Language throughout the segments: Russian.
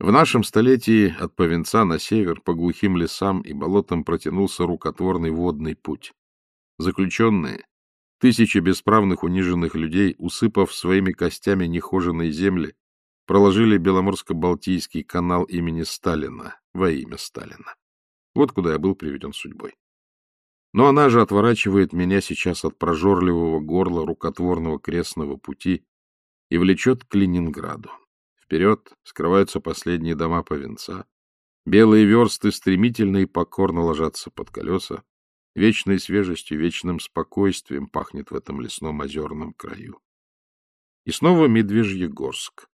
В нашем столетии от Повенца на север по глухим лесам и болотам протянулся рукотворный водный путь. Заключенные, тысячи бесправных униженных людей, усыпав своими костями нехоженные земли, проложили Беломорско-Балтийский канал имени Сталина во имя Сталина. Вот куда я был приведен судьбой. Но она же отворачивает меня сейчас от прожорливого горла рукотворного крестного пути и влечет к Ленинграду. Вперед скрываются последние дома Повенца. Белые версты стремительно и покорно ложатся под колеса. Вечной свежестью, вечным спокойствием пахнет в этом лесном озерном краю. И снова Медвежьегорск.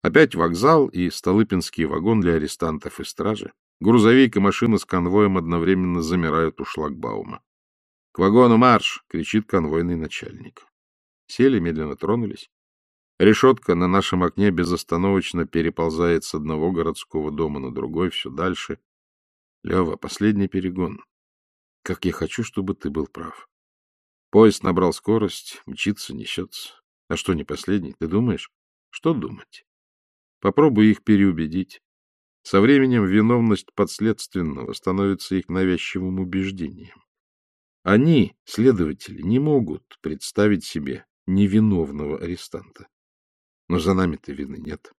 Опять вокзал и Столыпинский вагон для арестантов и стражи. Грузовик и машина с конвоем одновременно замирают у шлагбаума. — К вагону марш! — кричит конвойный начальник. Сели, медленно тронулись. Решетка на нашем окне безостановочно переползает с одного городского дома на другой, все дальше. Лева, последний перегон. Как я хочу, чтобы ты был прав. Поезд набрал скорость, мчится, несется. А что не последний, ты думаешь? Что думать? Попробуй их переубедить. Со временем виновность подследственного становится их навязчивым убеждением. Они, следователи, не могут представить себе невиновного арестанта. Но за нами-то вины нет.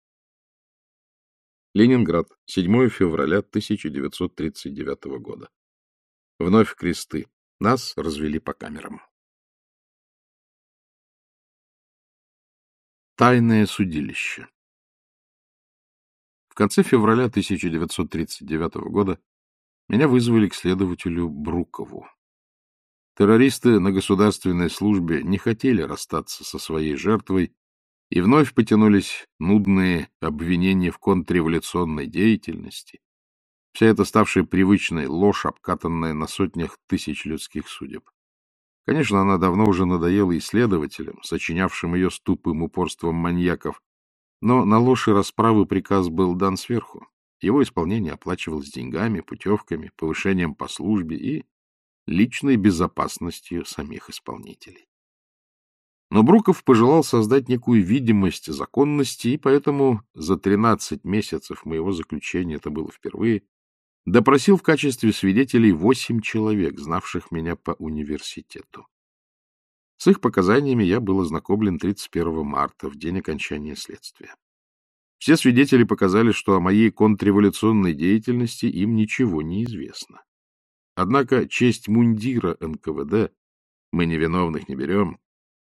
Ленинград, 7 февраля 1939 года. Вновь кресты. Нас развели по камерам. Тайное судилище В конце февраля 1939 года меня вызвали к следователю Брукову. Террористы на государственной службе не хотели расстаться со своей жертвой и вновь потянулись нудные обвинения в контрреволюционной деятельности. Вся эта ставшая привычной ложь, обкатанная на сотнях тысяч людских судеб. Конечно, она давно уже надоела исследователям, сочинявшим ее с тупым упорством маньяков, но на ложь и расправы приказ был дан сверху. Его исполнение оплачивалось деньгами, путевками, повышением по службе и личной безопасностью самих исполнителей. Но Бруков пожелал создать некую видимость законности, и поэтому за 13 месяцев моего заключения, это было впервые, допросил в качестве свидетелей восемь человек, знавших меня по университету. С их показаниями я был ознакомлен 31 марта, в день окончания следствия. Все свидетели показали, что о моей контрреволюционной деятельности им ничего не известно. Однако честь мундира НКВД мы невиновных не берем,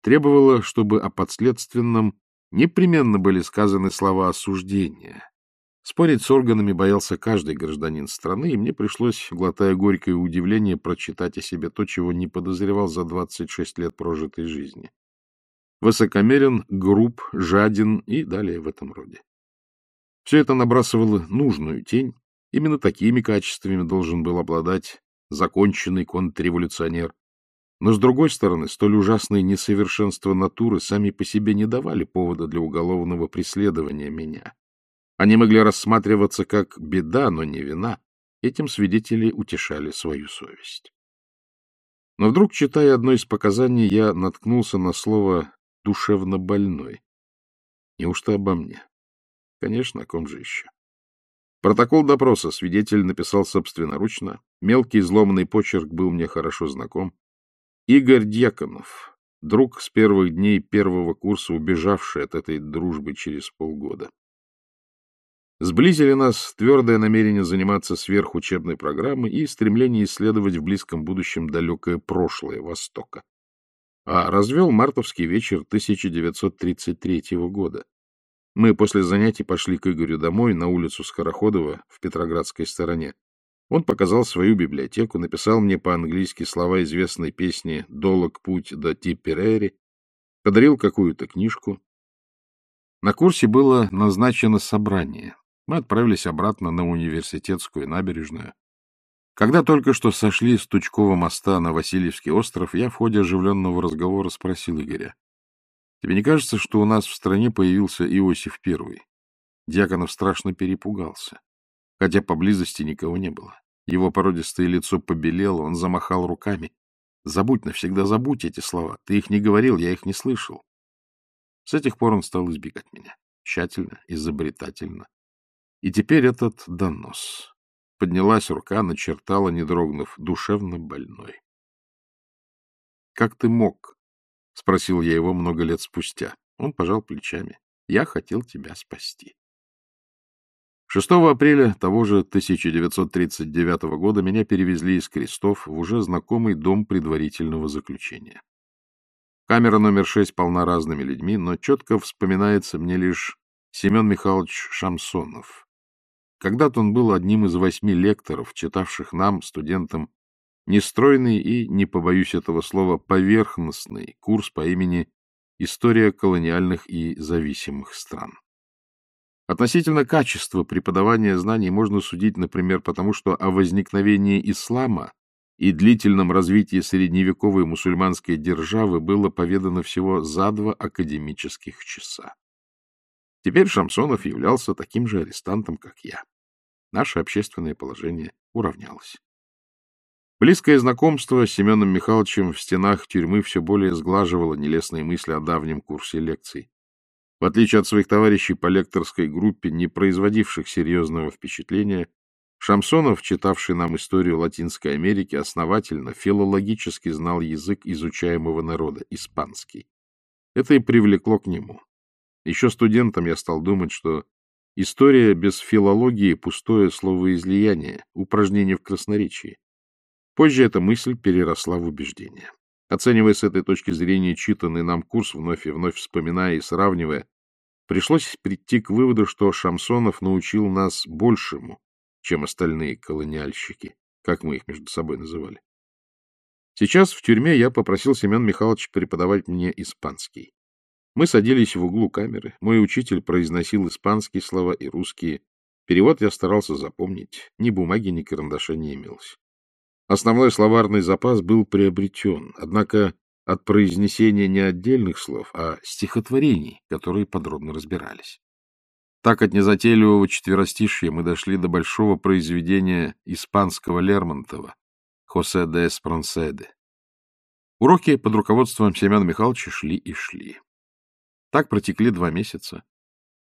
требовала, чтобы о подследственном непременно были сказаны слова осуждения. Спорить с органами боялся каждый гражданин страны, и мне пришлось, глотая горькое удивление, прочитать о себе то, чего не подозревал за 26 лет прожитой жизни. Высокомерен, груб, жаден и далее в этом роде. Все это набрасывало нужную тень. Именно такими качествами должен был обладать законченный контрреволюционер, но, с другой стороны, столь ужасные несовершенства натуры сами по себе не давали повода для уголовного преследования меня. Они могли рассматриваться как беда, но не вина. Этим свидетели утешали свою совесть. Но вдруг, читая одно из показаний, я наткнулся на слово «душевно больной». Неужто обо мне? Конечно, о ком же еще? Протокол допроса свидетель написал собственноручно. Мелкий изломанный почерк был мне хорошо знаком. Игорь Дьяконов, друг с первых дней первого курса, убежавший от этой дружбы через полгода. Сблизили нас твердое намерение заниматься сверхучебной программой и стремление исследовать в близком будущем далекое прошлое Востока. А развел мартовский вечер 1933 года. Мы после занятий пошли к Игорю домой на улицу Скороходова в Петроградской стороне. Он показал свою библиотеку, написал мне по-английски слова известной песни «Долог путь до Типперери», подарил какую-то книжку. На курсе было назначено собрание. Мы отправились обратно на университетскую набережную. Когда только что сошли с Тучкового моста на Васильевский остров, я в ходе оживленного разговора спросил Игоря. «Тебе не кажется, что у нас в стране появился Иосиф I?» Дьяконов страшно перепугался хотя поблизости никого не было. Его породистое лицо побелело, он замахал руками. «Забудь навсегда, забудь эти слова. Ты их не говорил, я их не слышал». С этих пор он стал избегать меня. Тщательно, изобретательно. И теперь этот донос. Поднялась рука, начертала, не дрогнув, душевно больной. — Как ты мог? — спросил я его много лет спустя. Он пожал плечами. — Я хотел тебя спасти. 6 апреля того же 1939 года меня перевезли из Крестов в уже знакомый дом предварительного заключения. Камера номер 6 полна разными людьми, но четко вспоминается мне лишь Семен Михайлович Шамсонов. Когда-то он был одним из восьми лекторов, читавших нам, студентам, нестройный и, не побоюсь этого слова, поверхностный курс по имени «История колониальных и зависимых стран». Относительно качества преподавания знаний можно судить, например, потому что о возникновении ислама и длительном развитии средневековой мусульманской державы было поведано всего за два академических часа. Теперь Шамсонов являлся таким же арестантом, как я. Наше общественное положение уравнялось. Близкое знакомство с Семеном Михайловичем в стенах тюрьмы все более сглаживало нелестные мысли о давнем курсе лекций. В отличие от своих товарищей по лекторской группе, не производивших серьезного впечатления, Шамсонов, читавший нам историю Латинской Америки, основательно, филологически знал язык изучаемого народа, испанский. Это и привлекло к нему. Еще студентом я стал думать, что история без филологии — пустое словоизлияние, упражнение в красноречии. Позже эта мысль переросла в убеждение. Оценивая с этой точки зрения читанный нам курс, вновь и вновь вспоминая и сравнивая, пришлось прийти к выводу, что Шамсонов научил нас большему, чем остальные колониальщики, как мы их между собой называли. Сейчас в тюрьме я попросил Семен Михайлович преподавать мне испанский. Мы садились в углу камеры, мой учитель произносил испанские слова и русские. Перевод я старался запомнить, ни бумаги, ни карандаша не имелось. Основной словарный запас был приобретен, однако от произнесения не отдельных слов, а стихотворений, которые подробно разбирались. Так от незатейливого четверостишья мы дошли до большого произведения испанского Лермонтова «Хосе де Эспронседе». Уроки под руководством Семена Михайловича шли и шли. Так протекли два месяца,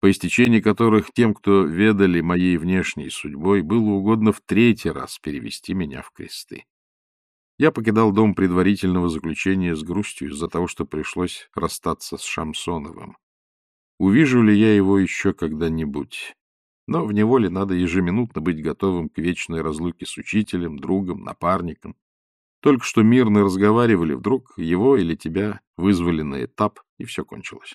по истечении которых тем, кто ведали моей внешней судьбой, было угодно в третий раз перевести меня в кресты. Я покидал дом предварительного заключения с грустью из-за того, что пришлось расстаться с Шамсоновым. Увижу ли я его еще когда-нибудь? Но в неволе надо ежеминутно быть готовым к вечной разлуке с учителем, другом, напарником. Только что мирно разговаривали, вдруг его или тебя вызвали на этап, и все кончилось.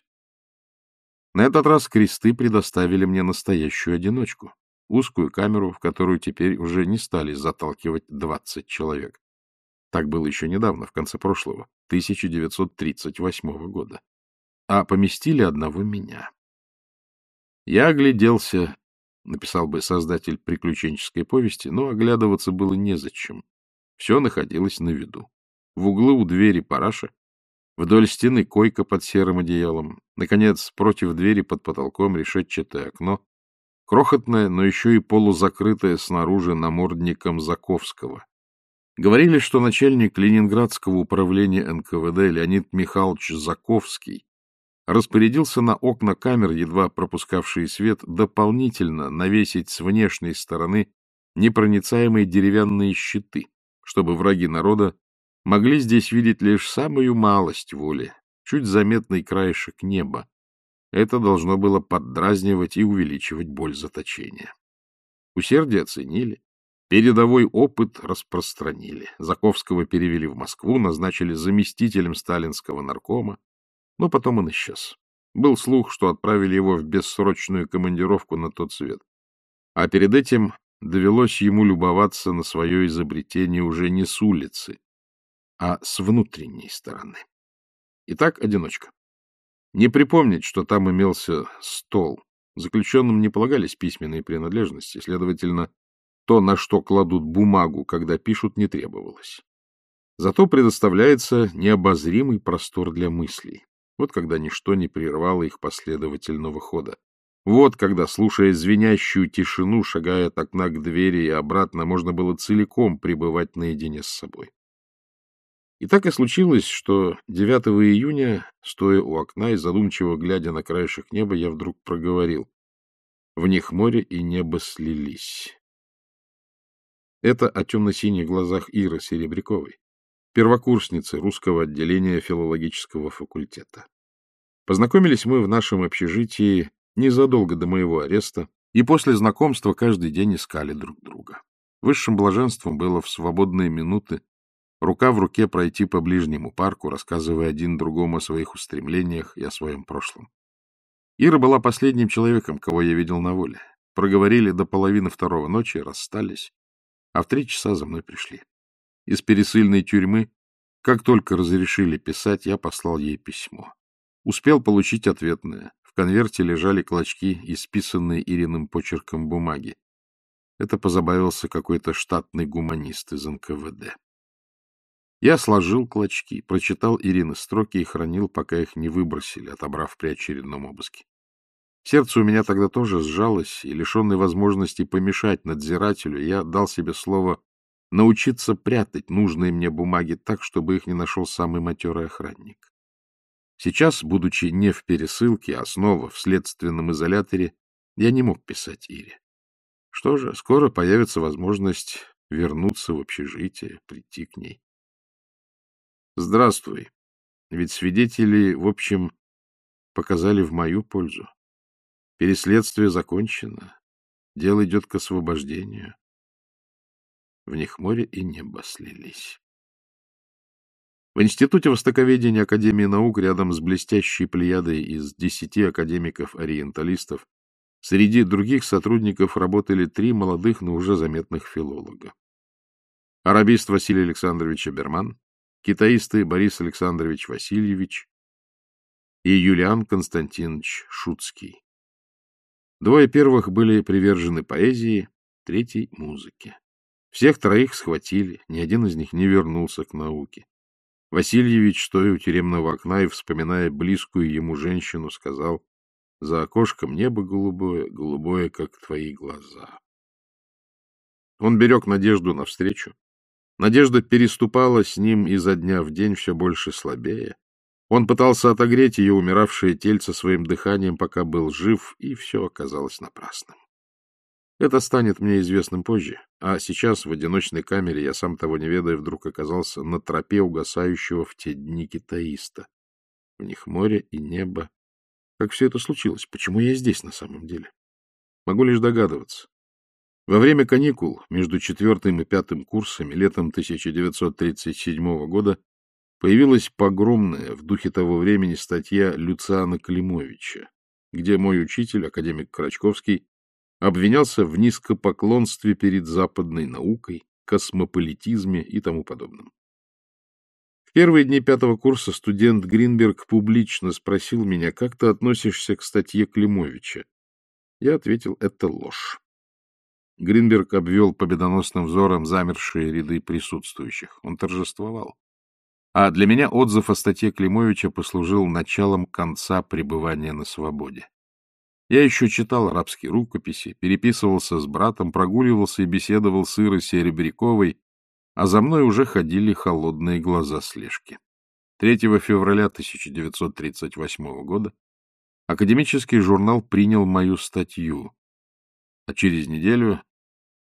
На этот раз кресты предоставили мне настоящую одиночку, узкую камеру, в которую теперь уже не стали заталкивать двадцать человек. Так было еще недавно, в конце прошлого, 1938 года а поместили одного меня. Я огляделся, написал бы создатель приключенческой повести, но оглядываться было незачем. Все находилось на виду. В углу у двери параша, вдоль стены койка под серым одеялом, наконец, против двери под потолком решетчатое окно, крохотное, но еще и полузакрытое снаружи намордником Заковского. Говорили, что начальник Ленинградского управления НКВД Леонид Михайлович Заковский распорядился на окна камер, едва пропускавшие свет, дополнительно навесить с внешней стороны непроницаемые деревянные щиты, чтобы враги народа могли здесь видеть лишь самую малость воли, чуть заметный краешек неба. Это должно было поддразнивать и увеличивать боль заточения. Усердие оценили, передовой опыт распространили. Заковского перевели в Москву, назначили заместителем сталинского наркома, но потом он исчез. Был слух, что отправили его в бессрочную командировку на тот свет. А перед этим довелось ему любоваться на свое изобретение уже не с улицы, а с внутренней стороны. Итак, одиночка. Не припомнить, что там имелся стол. Заключенным не полагались письменные принадлежности, следовательно, то, на что кладут бумагу, когда пишут, не требовалось. Зато предоставляется необозримый простор для мыслей. Вот когда ничто не прервало их последовательного хода. Вот когда, слушая звенящую тишину, шагая от окна к двери и обратно, можно было целиком пребывать наедине с собой. И так и случилось, что 9 июня, стоя у окна и задумчиво глядя на краешек неба, я вдруг проговорил. В них море и небо слились. Это о темно-синих глазах Иры Серебряковой, первокурсницы русского отделения филологического факультета. Познакомились мы в нашем общежитии незадолго до моего ареста, и после знакомства каждый день искали друг друга. Высшим блаженством было в свободные минуты рука в руке пройти по ближнему парку, рассказывая один другому о своих устремлениях и о своем прошлом. Ира была последним человеком, кого я видел на воле. Проговорили до половины второго ночи, расстались, а в три часа за мной пришли. Из пересыльной тюрьмы, как только разрешили писать, я послал ей письмо. Успел получить ответное. В конверте лежали клочки, исписанные Ириным почерком бумаги. Это позабавился какой-то штатный гуманист из НКВД. Я сложил клочки, прочитал Ирины строки и хранил, пока их не выбросили, отобрав при очередном обыске. Сердце у меня тогда тоже сжалось, и, лишенный возможности помешать надзирателю, я дал себе слово научиться прятать нужные мне бумаги так, чтобы их не нашел самый матерый охранник. Сейчас, будучи не в пересылке, а снова в следственном изоляторе, я не мог писать Ире. Что же, скоро появится возможность вернуться в общежитие, прийти к ней. Здравствуй. Ведь свидетели, в общем, показали в мою пользу. Переследствие закончено. Дело идет к освобождению. В них море и небо слились. В Институте Востоковедения Академии наук рядом с блестящей плеядой из десяти академиков-ориенталистов среди других сотрудников работали три молодых, но уже заметных филолога. Арабист Василий Александрович Аберман, китаисты Борис Александрович Васильевич и Юлиан Константинович Шуцкий. Двое первых были привержены поэзии, третий — музыке. Всех троих схватили, ни один из них не вернулся к науке. Васильевич, стоя у тюремного окна и вспоминая близкую ему женщину, сказал, «За окошком небо голубое, голубое, как твои глаза». Он берег надежду навстречу, Надежда переступала с ним изо дня в день все больше слабее. Он пытался отогреть ее умиравшее тельце своим дыханием, пока был жив, и все оказалось напрасным. Это станет мне известным позже, а сейчас в одиночной камере я, сам того не ведая, вдруг оказался на тропе угасающего в те дни китаиста. В них море и небо. Как все это случилось? Почему я здесь на самом деле? Могу лишь догадываться. Во время каникул между четвертым и пятым курсами летом 1937 года появилась погромная в духе того времени статья Люциана Климовича, где мой учитель, академик Крачковский, обвинялся в низкопоклонстве перед западной наукой, космополитизме и тому подобном. В первые дни пятого курса студент Гринберг публично спросил меня, как ты относишься к статье Климовича. Я ответил, это ложь. Гринберг обвел победоносным взором замершие ряды присутствующих. Он торжествовал. А для меня отзыв о статье Климовича послужил началом конца пребывания на свободе. Я еще читал арабские рукописи, переписывался с братом, прогуливался и беседовал с Ирой Серебряковой, а за мной уже ходили холодные глаза слежки. 3 февраля 1938 года академический журнал принял мою статью, а через неделю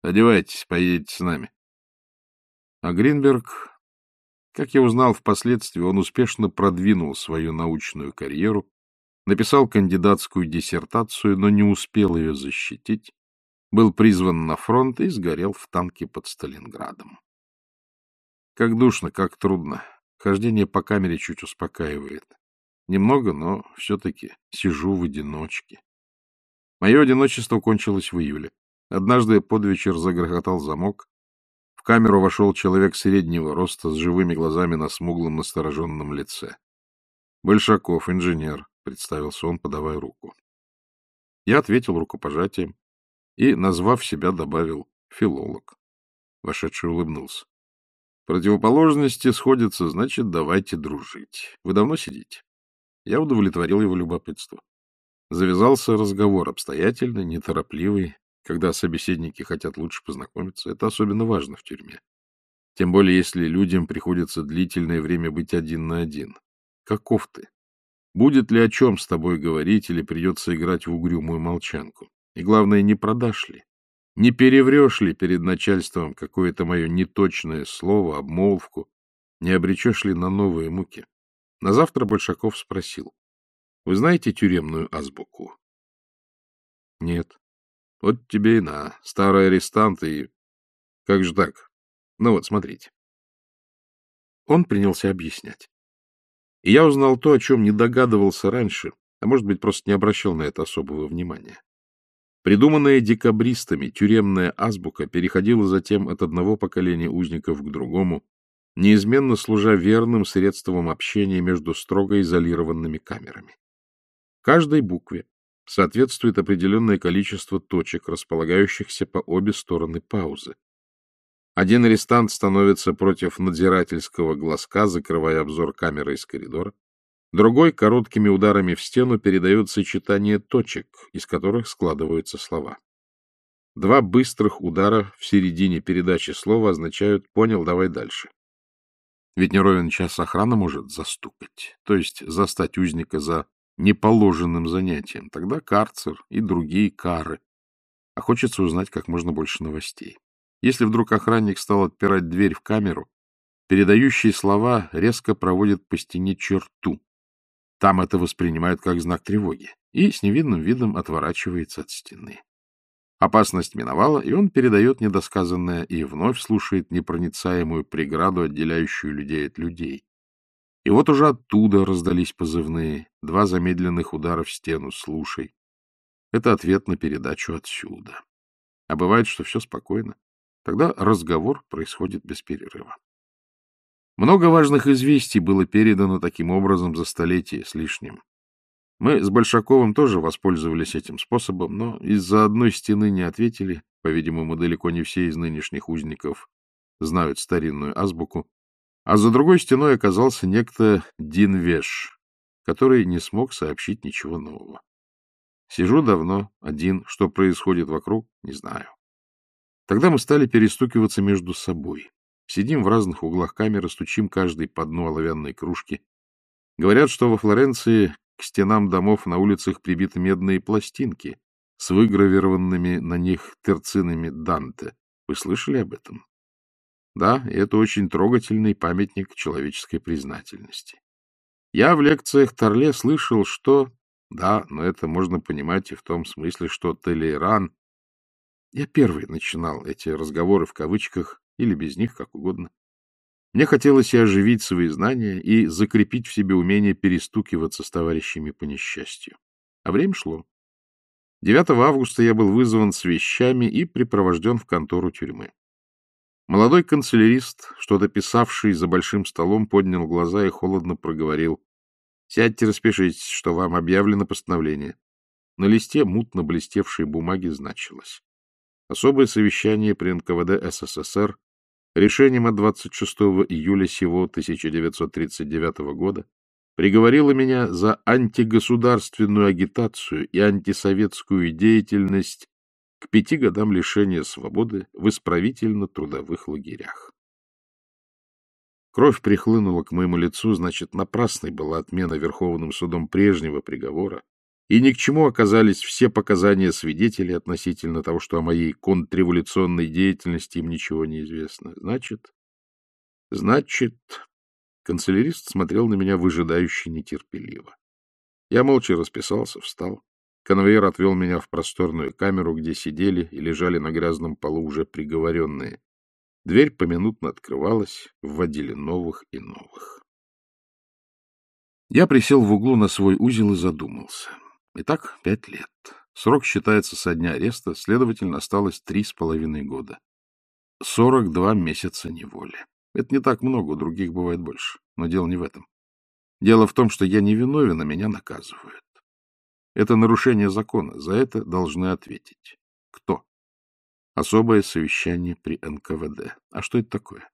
одевайтесь, поедете с нами. А Гринберг, как я узнал впоследствии, он успешно продвинул свою научную карьеру, написал кандидатскую диссертацию, но не успел ее защитить, был призван на фронт и сгорел в танке под Сталинградом. Как душно, как трудно. Хождение по камере чуть успокаивает. Немного, но все-таки сижу в одиночке. Мое одиночество кончилось в июле. Однажды под вечер загрохотал замок. В камеру вошел человек среднего роста с живыми глазами на смуглом настороженном лице. — Большаков, инженер, — представился он, подавая руку. Я ответил рукопожатием и, назвав себя, добавил «филолог». Вошедший улыбнулся. Противоположности сходятся, значит, давайте дружить. Вы давно сидите? Я удовлетворил его любопытство. Завязался разговор обстоятельный, неторопливый, когда собеседники хотят лучше познакомиться. Это особенно важно в тюрьме. Тем более, если людям приходится длительное время быть один на один. Каков ты? Будет ли о чем с тобой говорить или придется играть в угрюмую молчанку? И, главное, не продашь ли? Не переврешь ли перед начальством какое-то мое неточное слово, обмолвку? Не обречешь ли на новые муки? На завтра Большаков спросил. — Вы знаете тюремную азбуку? — Нет. — Вот тебе и на. Старый арестант и... Как же так? Ну вот, смотрите. Он принялся объяснять. И я узнал то, о чем не догадывался раньше, а может быть, просто не обращал на это особого внимания. Придуманная декабристами тюремная азбука переходила затем от одного поколения узников к другому, неизменно служа верным средством общения между строго изолированными камерами. Каждой букве соответствует определенное количество точек, располагающихся по обе стороны паузы. Один арестант становится против надзирательского глазка, закрывая обзор камеры из коридора. Другой короткими ударами в стену передает сочетание точек, из которых складываются слова. Два быстрых удара в середине передачи слова означают «понял, давай дальше». Ведь не ровен час охрана может застукать, то есть застать узника за неположенным занятием. Тогда карцер и другие кары. А хочется узнать как можно больше новостей. Если вдруг охранник стал отпирать дверь в камеру, передающие слова резко проводят по стене черту, там это воспринимают как знак тревоги и с невидным видом отворачивается от стены. Опасность миновала, и он передает недосказанное и вновь слушает непроницаемую преграду, отделяющую людей от людей. И вот уже оттуда раздались позывные, два замедленных удара в стену «слушай». Это ответ на передачу отсюда. А бывает, что все спокойно. Тогда разговор происходит без перерыва. Много важных известий было передано таким образом за столетие с лишним. Мы с Большаковым тоже воспользовались этим способом, но из-за одной стены не ответили. По-видимому, далеко не все из нынешних узников знают старинную азбуку. А за другой стеной оказался некто Динвеш, который не смог сообщить ничего нового. Сижу давно, один. Что происходит вокруг, не знаю. Тогда мы стали перестукиваться между собой. Сидим в разных углах камеры, стучим каждый по дну оловянной кружки. Говорят, что во Флоренции к стенам домов на улицах прибиты медные пластинки с выгравированными на них терцинами Данте. Вы слышали об этом? Да, это очень трогательный памятник человеческой признательности. Я в лекциях Торле слышал, что... Да, но это можно понимать и в том смысле, что Толейран... Я первый начинал эти разговоры в кавычках или без них, как угодно. Мне хотелось и оживить свои знания, и закрепить в себе умение перестукиваться с товарищами по несчастью. А время шло. 9 августа я был вызван с вещами и припровожден в контору тюрьмы. Молодой канцелярист, что-то писавший за большим столом, поднял глаза и холодно проговорил. — Сядьте, распишитесь, что вам объявлено постановление. На листе мутно блестевшей бумаги значилось. Особое совещание при НКВД СССР решением от 26 июля сего 1939 года приговорило меня за антигосударственную агитацию и антисоветскую деятельность к пяти годам лишения свободы в исправительно-трудовых лагерях. Кровь прихлынула к моему лицу, значит, напрасной была отмена Верховным судом прежнего приговора, и ни к чему оказались все показания свидетелей относительно того, что о моей контрреволюционной деятельности им ничего не известно. Значит, значит, канцелярист смотрел на меня выжидающе нетерпеливо. Я молча расписался, встал. Конвейер отвел меня в просторную камеру, где сидели и лежали на грязном полу уже приговоренные. Дверь поминутно открывалась, вводили новых и новых. Я присел в углу на свой узел и задумался. Итак, пять лет. Срок считается со дня ареста, следовательно, осталось три с половиной года. Сорок два месяца неволи. Это не так много, у других бывает больше. Но дело не в этом. Дело в том, что я не виновен, а меня наказывают. Это нарушение закона. За это должны ответить. Кто? Особое совещание при НКВД. А что это такое?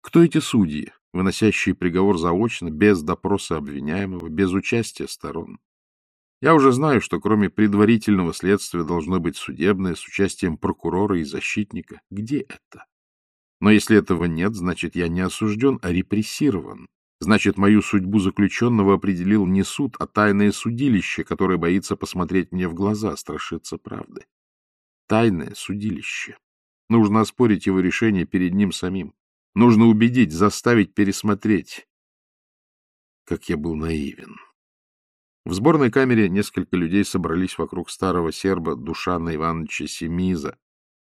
Кто эти судьи, выносящие приговор заочно, без допроса обвиняемого, без участия сторон? Я уже знаю, что кроме предварительного следствия должно быть судебное с участием прокурора и защитника. Где это? Но если этого нет, значит, я не осужден, а репрессирован Значит, мою судьбу заключенного определил не суд, а тайное судилище, которое боится посмотреть мне в глаза, страшится правды. Тайное судилище. Нужно оспорить его решение перед ним самим. Нужно убедить, заставить пересмотреть. Как я был наивен. В сборной камере несколько людей собрались вокруг старого серба Душана Ивановича Семиза,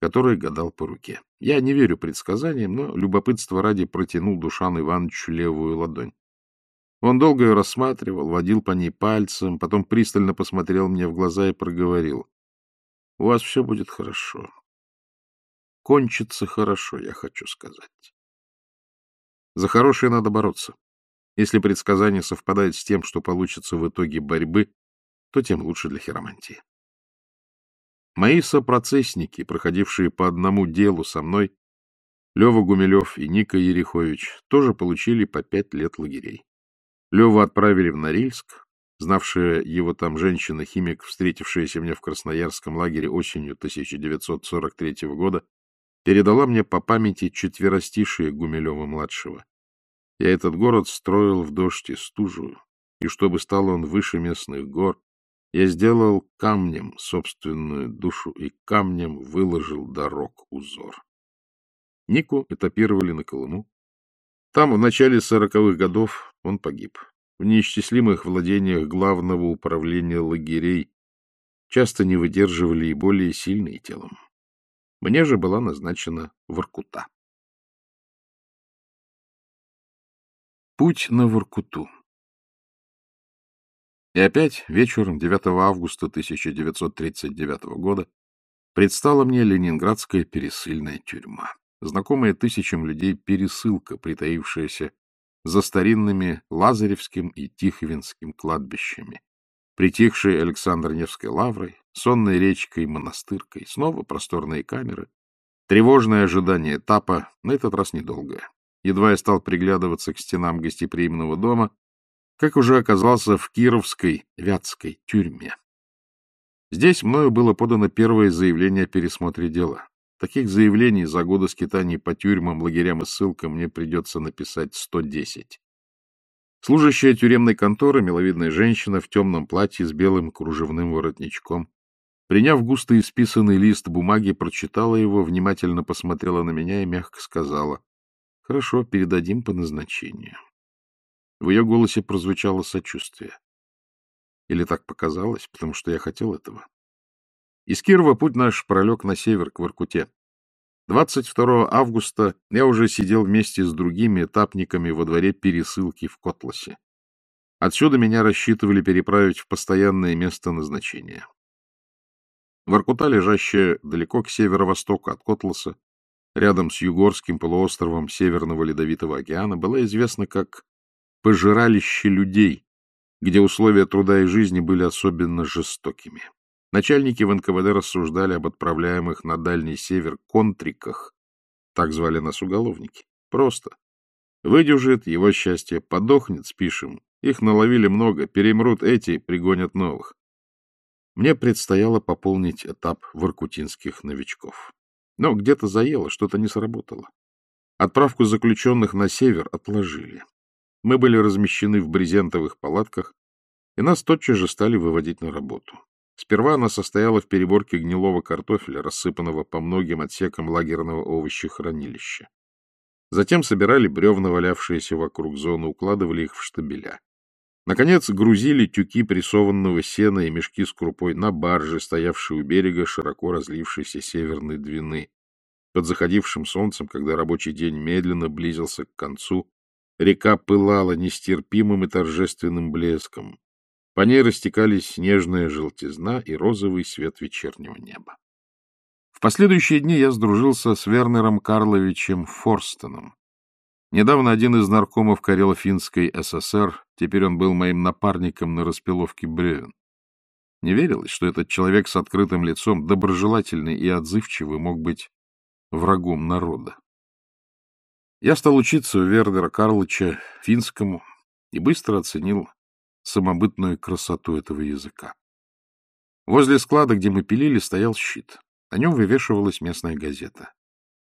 который гадал по руке. Я не верю предсказаниям, но любопытство ради протянул Душану Ивановичу левую ладонь. Он долго ее рассматривал, водил по ней пальцем, потом пристально посмотрел мне в глаза и проговорил. — У вас все будет хорошо. Кончится хорошо, я хочу сказать. За хорошее надо бороться. Если предсказание совпадает с тем, что получится в итоге борьбы, то тем лучше для хиромантии. Мои сопроцессники, проходившие по одному делу со мной, Лева Гумилев и Ника Ерехович, тоже получили по пять лет лагерей. Леву отправили в Норильск. Знавшая его там женщина-химик, встретившаяся мне в Красноярском лагере осенью 1943 года, передала мне по памяти четверостишие Гумилева-младшего. Я этот город строил в дождь и стужу, и чтобы стал он выше местных гор, я сделал камнем собственную душу и камнем выложил дорог узор. Нику этапировали на Колыму. Там в начале сороковых годов он погиб. В неисчислимых владениях главного управления лагерей часто не выдерживали и более сильные телом. Мне же была назначена Воркута. Путь на Воркуту и опять вечером 9 августа 1939 года предстала мне ленинградская пересыльная тюрьма, знакомая тысячам людей пересылка, притаившаяся за старинными Лазаревским и Тиховинским кладбищами, притихшей Александр Невской лаврой, сонной речкой монастыркой, снова просторные камеры, тревожное ожидание этапа, на этот раз недолгое. Едва я стал приглядываться к стенам гостеприимного дома, как уже оказался в Кировской Вятской тюрьме. Здесь мною было подано первое заявление о пересмотре дела. Таких заявлений за годы скитаний по тюрьмам, лагерям и ссылкам мне придется написать 110. Служащая тюремной конторы, миловидная женщина в темном платье с белым кружевным воротничком, приняв густо исписанный лист бумаги, прочитала его, внимательно посмотрела на меня и мягко сказала, «Хорошо, передадим по назначению». В ее голосе прозвучало сочувствие. Или так показалось, потому что я хотел этого. Из Кирова путь наш пролег на север, к Воркуте. 22 августа я уже сидел вместе с другими этапниками во дворе пересылки в Котласе. Отсюда меня рассчитывали переправить в постоянное место назначения. Воркута, лежащая далеко к северо-востоку от Котласа, рядом с Югорским полуостровом Северного Ледовитого океана, была известна как пожиралище людей, где условия труда и жизни были особенно жестокими. Начальники в НКВД рассуждали об отправляемых на Дальний Север контриках, так звали нас уголовники. Просто. Выдюжит его счастье, подохнет, спишем. Их наловили много, перемрут эти, пригонят новых. Мне предстояло пополнить этап воркутинских новичков. Но где-то заело, что-то не сработало. Отправку заключенных на север отложили. Мы были размещены в брезентовых палатках, и нас тотчас же стали выводить на работу. Сперва она состояла в переборке гнилого картофеля, рассыпанного по многим отсекам лагерного овощехранилища. Затем собирали бревна, валявшиеся вокруг зоны, укладывали их в штабеля. Наконец грузили тюки прессованного сена и мешки с крупой на баржи, стоявшие у берега широко разлившейся северной двины. Под заходившим солнцем, когда рабочий день медленно близился к концу, Река пылала нестерпимым и торжественным блеском. По ней растекались снежная желтизна и розовый свет вечернего неба. В последующие дни я сдружился с Вернером Карловичем Форстоном. Недавно один из наркомов Карело-Финской ССР, теперь он был моим напарником на распиловке бревен. Не верилось, что этот человек с открытым лицом, доброжелательный и отзывчивый, мог быть врагом народа. Я стал учиться у Вердера Карлыча финскому и быстро оценил самобытную красоту этого языка. Возле склада, где мы пилили, стоял щит. На нем вывешивалась местная газета.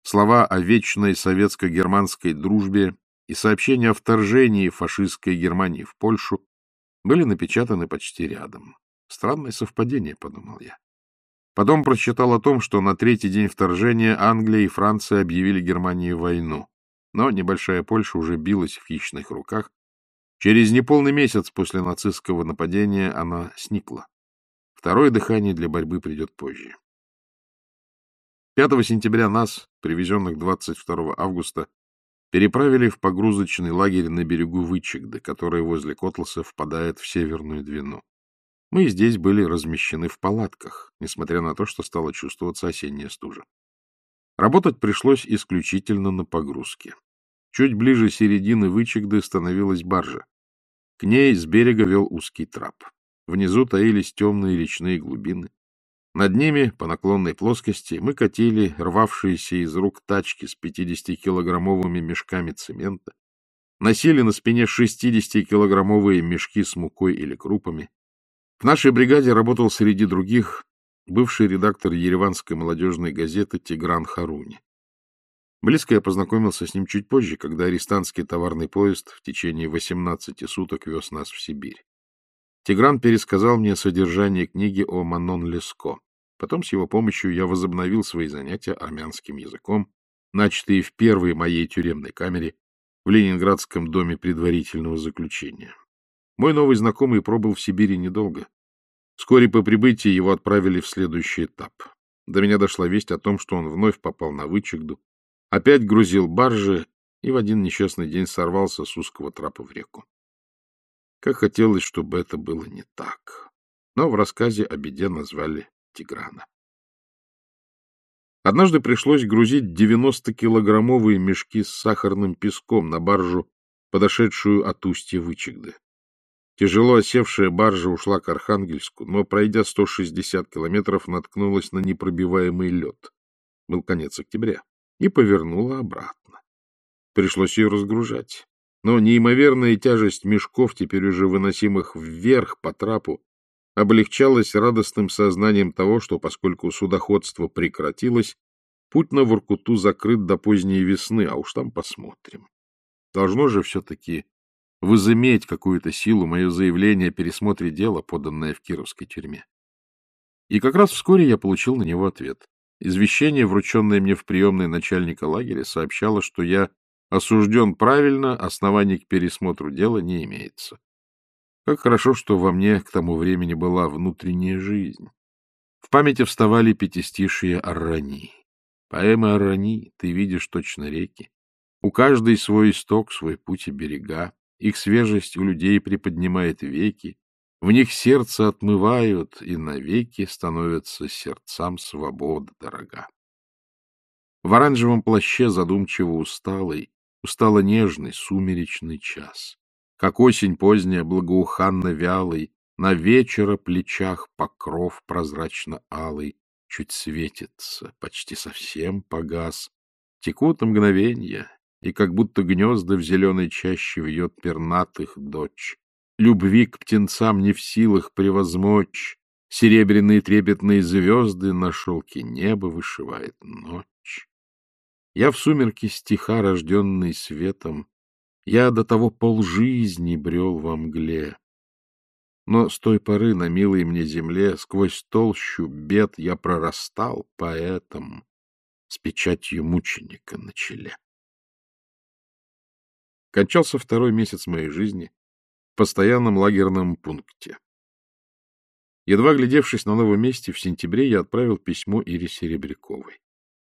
Слова о вечной советско-германской дружбе и сообщения о вторжении фашистской Германии в Польшу были напечатаны почти рядом. Странное совпадение, подумал я. Потом прочитал о том, что на третий день вторжения Англия и Франция объявили Германии войну. Но небольшая Польша уже билась в хищных руках. Через неполный месяц после нацистского нападения она сникла. Второе дыхание для борьбы придет позже. 5 сентября нас, привезенных 22 августа, переправили в погрузочный лагерь на берегу Вычегды, который возле Котласа впадает в Северную Двину. Мы здесь были размещены в палатках, несмотря на то, что стало чувствоваться осенняя стужа. Работать пришлось исключительно на погрузке. Чуть ближе середины Вычегды становилась баржа. К ней с берега вел узкий трап. Внизу таились темные речные глубины. Над ними, по наклонной плоскости, мы катили рвавшиеся из рук тачки с 50-килограммовыми мешками цемента, носили на спине 60-килограммовые мешки с мукой или крупами. В нашей бригаде работал среди других бывший редактор ереванской молодежной газеты Тигран Харуни. Близко я познакомился с ним чуть позже, когда арестантский товарный поезд в течение 18 суток вез нас в Сибирь. Тигран пересказал мне содержание книги о Манон Леско. Потом с его помощью я возобновил свои занятия армянским языком, начатые в первой моей тюремной камере в Ленинградском доме предварительного заключения. Мой новый знакомый пробыл в Сибири недолго. Вскоре по прибытии его отправили в следующий этап. До меня дошла весть о том, что он вновь попал на вычегду, опять грузил баржи и в один несчастный день сорвался с узкого трапа в реку. Как хотелось, чтобы это было не так. Но в рассказе о беде назвали Тиграна. Однажды пришлось грузить 90-килограммовые мешки с сахарным песком на баржу, подошедшую от устья Вычегды. Тяжело осевшая баржа ушла к Архангельску, но, пройдя 160 километров, наткнулась на непробиваемый лед. Был конец октября. И повернула обратно. Пришлось ее разгружать. Но неимоверная тяжесть мешков, теперь уже выносимых вверх по трапу, облегчалось радостным сознанием того, что, поскольку судоходство прекратилось, путь на Воркуту закрыт до поздней весны, а уж там посмотрим. Должно же все-таки возыметь какую-то силу мое заявление о пересмотре дела, поданное в Кировской тюрьме. И как раз вскоре я получил на него ответ. Извещение, врученное мне в приемной начальника лагеря, сообщало, что я осужден правильно, оснований к пересмотру дела не имеется. Как хорошо, что во мне к тому времени была внутренняя жизнь. В памяти вставали пятистишие Аррани. Поэма Аррани ты видишь точно реки. У каждой свой исток, свой путь и берега. Их свежесть у людей приподнимает веки. В них сердце отмывают, и навеки становятся сердцам свобода дорога. В оранжевом плаще задумчиво усталый, устало нежный сумеречный час как осень поздняя, благоуханно вялый, на вечера плечах покров прозрачно-алый чуть светится, почти совсем погас. Текут мгновенья, и как будто гнезда в зеленой чаще вьет пернатых дочь. Любви к птенцам не в силах превозмочь, Серебряные трепетные звезды на шелке неба вышивает ночь. Я в сумерке стиха, рожденный светом, я до того полжизни брел во мгле. Но с той поры на милой мне земле сквозь толщу бед я прорастал поэтом с печатью мученика на челе. Кончался второй месяц моей жизни в постоянном лагерном пункте. Едва глядевшись на новом месте, в сентябре я отправил письмо Ире Серебряковой.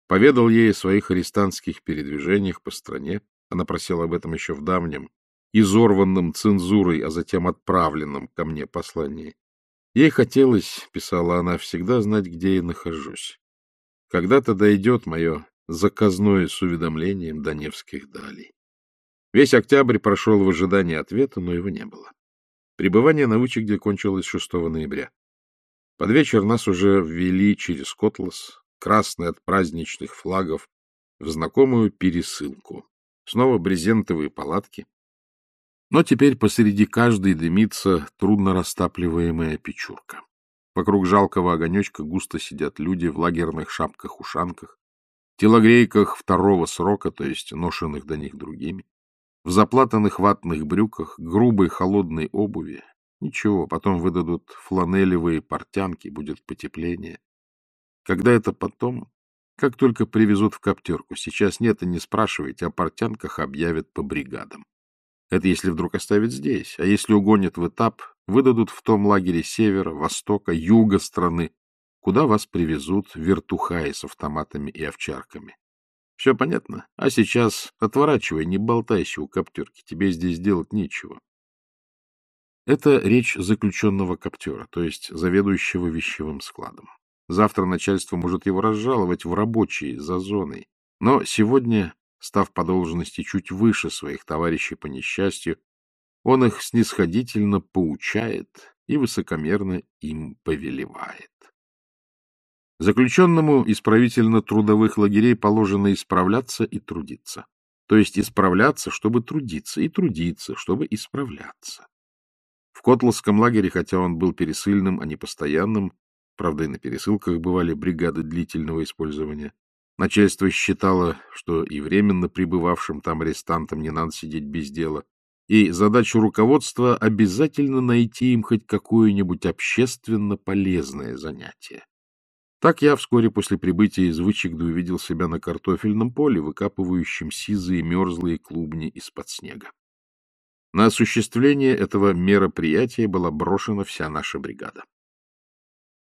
Поведал ей о своих арестантских передвижениях по стране, она просила об этом еще в давнем, изорванном цензурой, а затем отправленном ко мне послании. Ей хотелось, писала она, всегда знать, где я нахожусь. Когда-то дойдет мое заказное с уведомлением до Невских далей. Весь октябрь прошел в ожидании ответа, но его не было. Пребывание на Вычегде кончилось 6 ноября. Под вечер нас уже ввели через Котлас, красный от праздничных флагов, в знакомую пересылку. Снова брезентовые палатки. Но теперь посреди каждой дымится трудно растапливаемая печурка. Вокруг жалкого огонечка густо сидят люди в лагерных шапках-ушанках, телогрейках второго срока, то есть ношенных до них другими. В заплатанных ватных брюках, грубой холодной обуви. Ничего, потом выдадут фланелевые портянки, будет потепление. Когда это потом? Как только привезут в коптерку. Сейчас нет и не спрашивайте, о портянках объявят по бригадам. Это если вдруг оставят здесь. А если угонят в этап, выдадут в том лагере севера, востока, юга страны, куда вас привезут вертухаи с автоматами и овчарками. Все понятно? А сейчас отворачивай, не болтайся у коптерки, тебе здесь делать нечего. Это речь заключенного коптера, то есть заведующего вещевым складом. Завтра начальство может его разжаловать в рабочие за зоной. Но сегодня, став по должности чуть выше своих товарищей по несчастью, он их снисходительно поучает и высокомерно им повелевает. Заключенному исправительно-трудовых лагерей положено исправляться и трудиться. То есть исправляться, чтобы трудиться, и трудиться, чтобы исправляться. В Котловском лагере, хотя он был пересыльным, а не постоянным, правда, и на пересылках бывали бригады длительного использования, начальство считало, что и временно пребывавшим там арестантам не надо сидеть без дела, и задачу руководства обязательно найти им хоть какое-нибудь общественно полезное занятие. Так я вскоре после прибытия из Вычегда увидел себя на картофельном поле, выкапывающем сизые мерзлые клубни из-под снега. На осуществление этого мероприятия была брошена вся наша бригада.